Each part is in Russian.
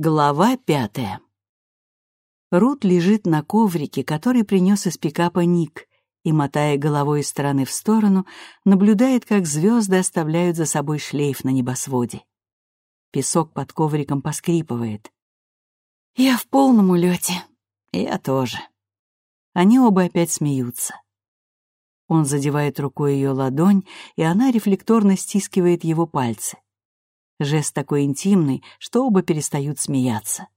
Глава пятая. Рут лежит на коврике, который принес из пикапа Ник, и, мотая головой из стороны в сторону, наблюдает, как звезды оставляют за собой шлейф на небосводе. Песок под ковриком поскрипывает. «Я в полном улете. Я тоже». Они оба опять смеются. Он задевает рукой ее ладонь, и она рефлекторно стискивает его пальцы. Жест такой интимный, что оба перестают смеяться.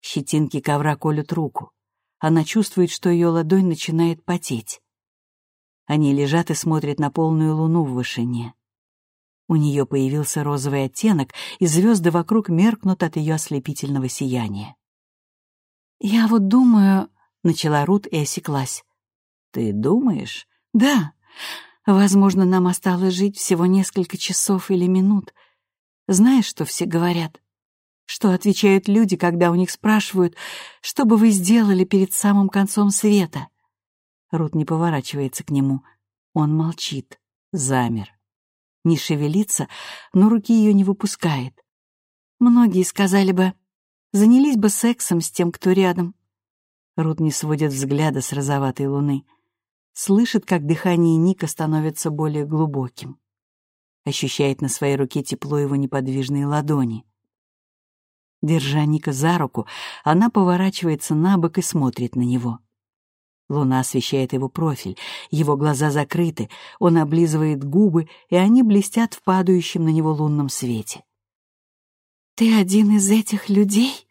Щетинки ковра колют руку. Она чувствует, что ее ладонь начинает потеть. Они лежат и смотрят на полную луну в вышине. У нее появился розовый оттенок, и звезды вокруг меркнут от ее ослепительного сияния. «Я вот думаю...» — начала Рут и осеклась. «Ты думаешь?» «Да. Возможно, нам осталось жить всего несколько часов или минут. Знаешь, что все говорят? Что отвечают люди, когда у них спрашивают, что бы вы сделали перед самым концом света? Рут не поворачивается к нему. Он молчит, замер. Не шевелится, но руки ее не выпускает. Многие сказали бы, занялись бы сексом с тем, кто рядом. Рут не сводит взгляда с розоватой луны. Слышит, как дыхание Ника становится более глубоким ощущает на своей руке тепло его неподвижной ладони. Держа Ника за руку, она поворачивается на бок и смотрит на него. Луна освещает его профиль, его глаза закрыты, он облизывает губы, и они блестят в падающем на него лунном свете. «Ты один из этих людей?»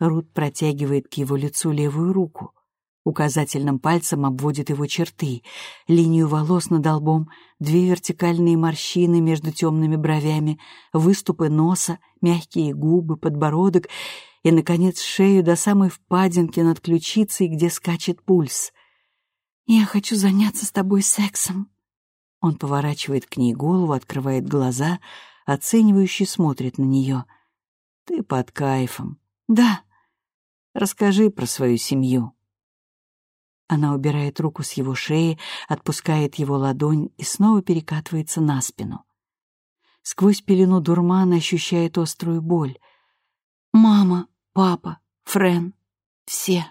Рут протягивает к его лицу левую руку. Указательным пальцем обводит его черты, линию волос над лбом, две вертикальные морщины между темными бровями, выступы носа, мягкие губы, подбородок и, наконец, шею до самой впадинки над ключицей, где скачет пульс. «Я хочу заняться с тобой сексом». Он поворачивает к ней голову, открывает глаза, оценивающе смотрит на нее. «Ты под кайфом». «Да». «Расскажи про свою семью». Она убирает руку с его шеи, отпускает его ладонь и снова перекатывается на спину. Сквозь пелену дурмана ощущает острую боль. «Мама, папа, Френ, все».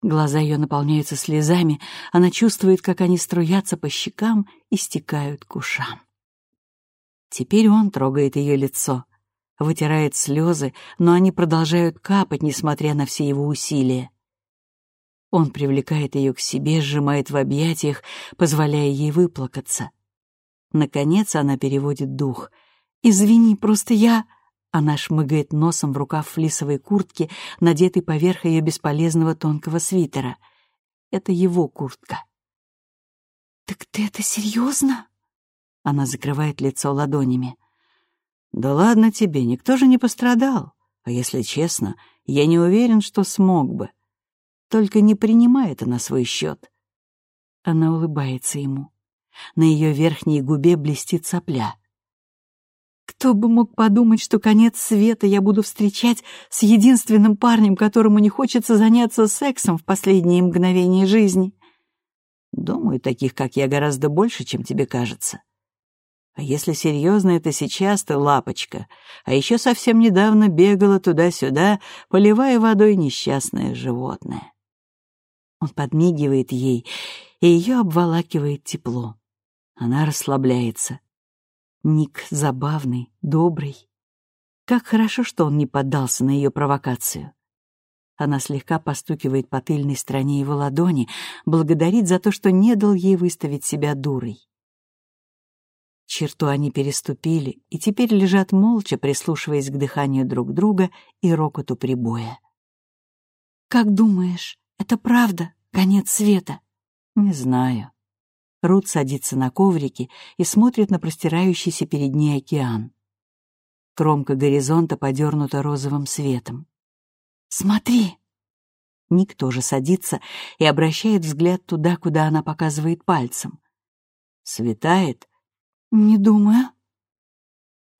Глаза ее наполняются слезами, она чувствует, как они струятся по щекам и стекают к ушам. Теперь он трогает ее лицо, вытирает слезы, но они продолжают капать, несмотря на все его усилия. Он привлекает ее к себе, сжимает в объятиях, позволяя ей выплакаться. Наконец она переводит дух. «Извини, просто я...» Она шмыгает носом в рукав флисовой куртки, надетой поверх ее бесполезного тонкого свитера. Это его куртка. «Так ты это серьезно?» Она закрывает лицо ладонями. «Да ладно тебе, никто же не пострадал. А если честно, я не уверен, что смог бы. Только не принимай это на свой счет. Она улыбается ему. На ее верхней губе блестит сопля. Кто бы мог подумать, что конец света я буду встречать с единственным парнем, которому не хочется заняться сексом в последние мгновения жизни? Думаю, таких, как я, гораздо больше, чем тебе кажется. А если серьезно, это сейчас ты лапочка, а еще совсем недавно бегала туда-сюда, поливая водой несчастное животное. Он подмигивает ей, и ее обволакивает тепло. Она расслабляется. Ник забавный, добрый. Как хорошо, что он не поддался на ее провокацию. Она слегка постукивает по тыльной стороне его ладони, благодарит за то, что не дал ей выставить себя дурой. Черту они переступили и теперь лежат молча, прислушиваясь к дыханию друг друга и рокоту прибоя. «Как думаешь, это правда, конец света. Не знаю. Рут садится на коврике и смотрит на простирающийся перед ней океан. Кромка горизонта подернута розовым светом. «Смотри!» Ник тоже садится и обращает взгляд туда, куда она показывает пальцем. «Светает?» «Не думаю».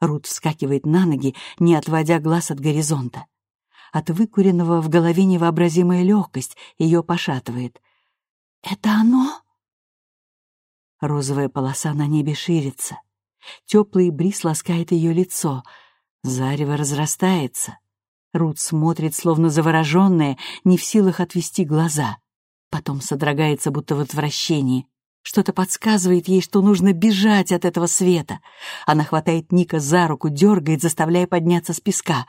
Рут вскакивает на ноги, не отводя глаз от горизонта. От выкуренного в голове невообразимая легкость ее пошатывает. «Это оно?» Розовая полоса на небе ширится. Теплый бриз ласкает ее лицо. Зарево разрастается. Рут смотрит, словно завороженная, не в силах отвести глаза. Потом содрогается, будто в отвращении. Что-то подсказывает ей, что нужно бежать от этого света. Она хватает Ника за руку, дергает, заставляя подняться с песка.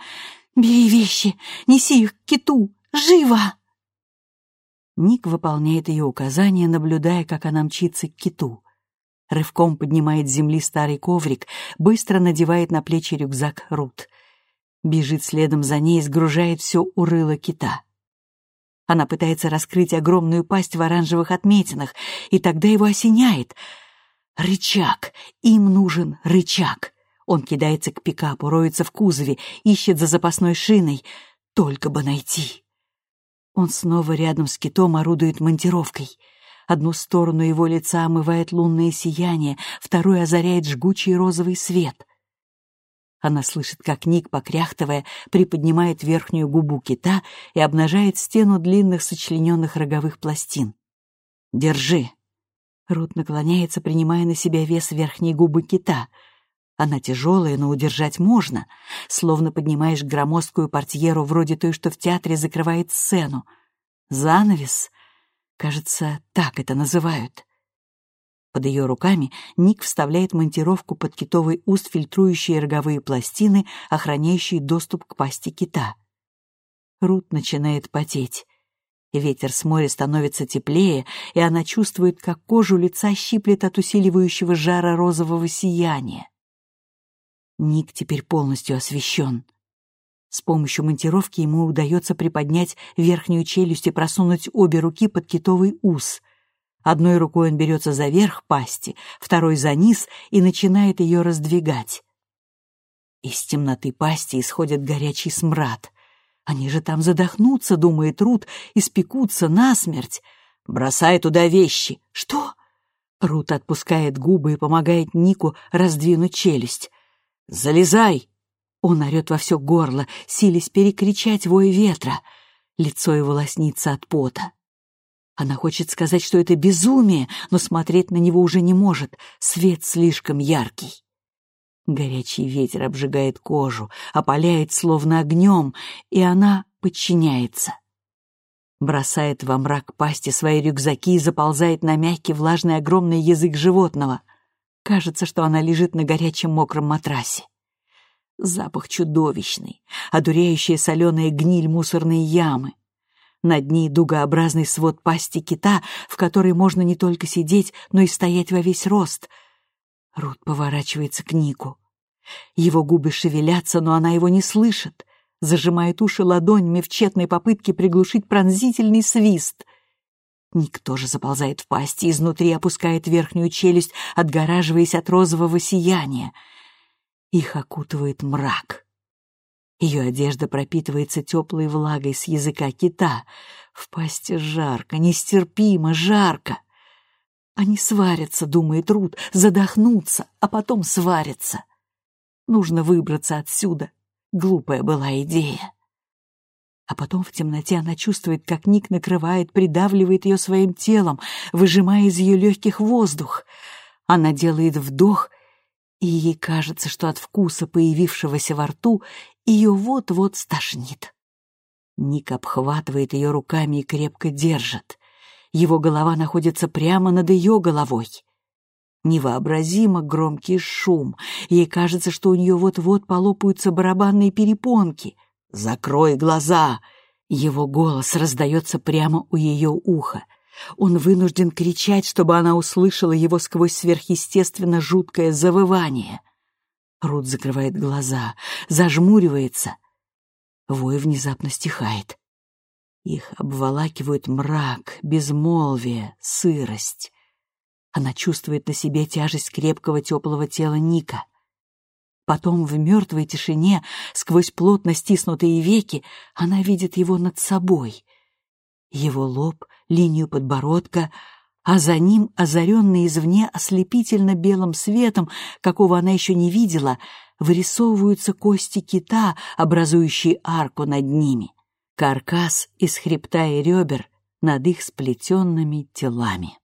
«Бери вещи! Неси их к киту! Живо!» Ник выполняет ее указания, наблюдая, как она мчится к киту. Рывком поднимает с земли старый коврик, быстро надевает на плечи рюкзак Рут. Бежит следом за ней, сгружает все у рыла кита. Она пытается раскрыть огромную пасть в оранжевых отметинах, и тогда его осеняет. Рычаг! Им нужен рычаг! Он кидается к пикапу, роется в кузове, ищет за запасной шиной. Только бы найти! Он снова рядом с китом орудует монтировкой. Одну сторону его лица омывает лунное сияние, вторую озаряет жгучий розовый свет. Она слышит, как Ник, покряхтывая, приподнимает верхнюю губу кита и обнажает стену длинных сочлененных роговых пластин. «Держи!» Рут наклоняется, принимая на себя вес верхней губы кита. Она тяжелая, но удержать можно, словно поднимаешь громоздкую портьеру вроде той, что в театре закрывает сцену. Занавес? Кажется, так это называют. Под ее руками Ник вставляет монтировку под китовый уст, фильтрующие роговые пластины, охраняющие доступ к пасти кита. Рут начинает потеть. Ветер с моря становится теплее, и она чувствует, как кожу лица щиплет от усиливающего жара розового сияния. Ник теперь полностью освещен. С помощью монтировки ему удается приподнять верхнюю челюсть и просунуть обе руки под китовый ус. Одной рукой он берется за верх пасти, второй за низ и начинает ее раздвигать. Из темноты пасти исходит горячий смрад. Они же там задохнутся, думает Рут, испекутся насмерть. Бросай туда вещи. Что? Рут отпускает губы и помогает Нику раздвинуть челюсть. «Залезай!» Он орет во все горло, силясь перекричать вой ветра. Лицо его лоснится от пота. Она хочет сказать, что это безумие, но смотреть на него уже не может, свет слишком яркий. Горячий ветер обжигает кожу, опаляет словно огнем, и она подчиняется. Бросает во мрак пасти свои рюкзаки и заползает на мягкий влажный огромный язык животного. Кажется, что она лежит на горячем мокром матрасе. Запах чудовищный, одуряющая соленая гниль мусорной ямы, над ней дугообразный свод пасти кита, в которой можно не только сидеть, но и стоять во весь рост. Рут поворачивается к Нику. Его губы шевелятся, но она его не слышит. Зажимает уши ладонями в тщетной попытке приглушить пронзительный свист. Ник тоже заползает в пасти, изнутри опускает верхнюю челюсть, отгораживаясь от розового сияния. Их окутывает мрак. Ее одежда пропитывается теплой влагой с языка кита. В пасти жарко, нестерпимо жарко. Они сварятся, думает Рут, задохнутся, а потом сварятся. Нужно выбраться отсюда. Глупая была идея. А потом в темноте она чувствует, как Ник накрывает, придавливает ее своим телом, выжимая из ее легких воздух. Она делает вдох и ей кажется, что от вкуса, появившегося во рту, ее вот-вот стошнит. Ник обхватывает ее руками и крепко держит. Его голова находится прямо над ее головой. Невообразимо громкий шум. Ей кажется, что у нее вот-вот полопаются барабанные перепонки. «Закрой глаза!» Его голос раздается прямо у ее уха. Он вынужден кричать, чтобы она услышала его сквозь сверхъестественно жуткое завывание. Рут закрывает глаза, зажмуривается. Вой внезапно стихает. Их обволакивают мрак, безмолвие, сырость. Она чувствует на себе тяжесть крепкого теплого тела Ника. Потом в мертвой тишине, сквозь плотно стиснутые веки, она видит его над собой. Его лоб — линию подбородка, а за ним, озаренный извне ослепительно белым светом, какого она еще не видела, вырисовываются кости кита, образующие арку над ними, каркас из хребта и ребер над их сплетенными телами.